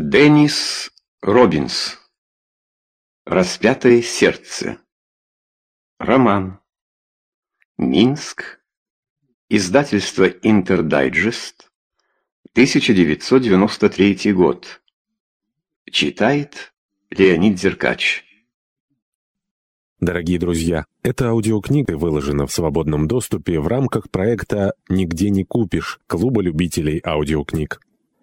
Деннис Робинс. Распятое сердце. Роман. Минск. Издательство Интердайджест. 1993 год. Читает Леонид Зеркач. Дорогие друзья, эта аудиокнига выложена в свободном доступе в рамках проекта «Нигде не купишь» Клуба любителей аудиокниг.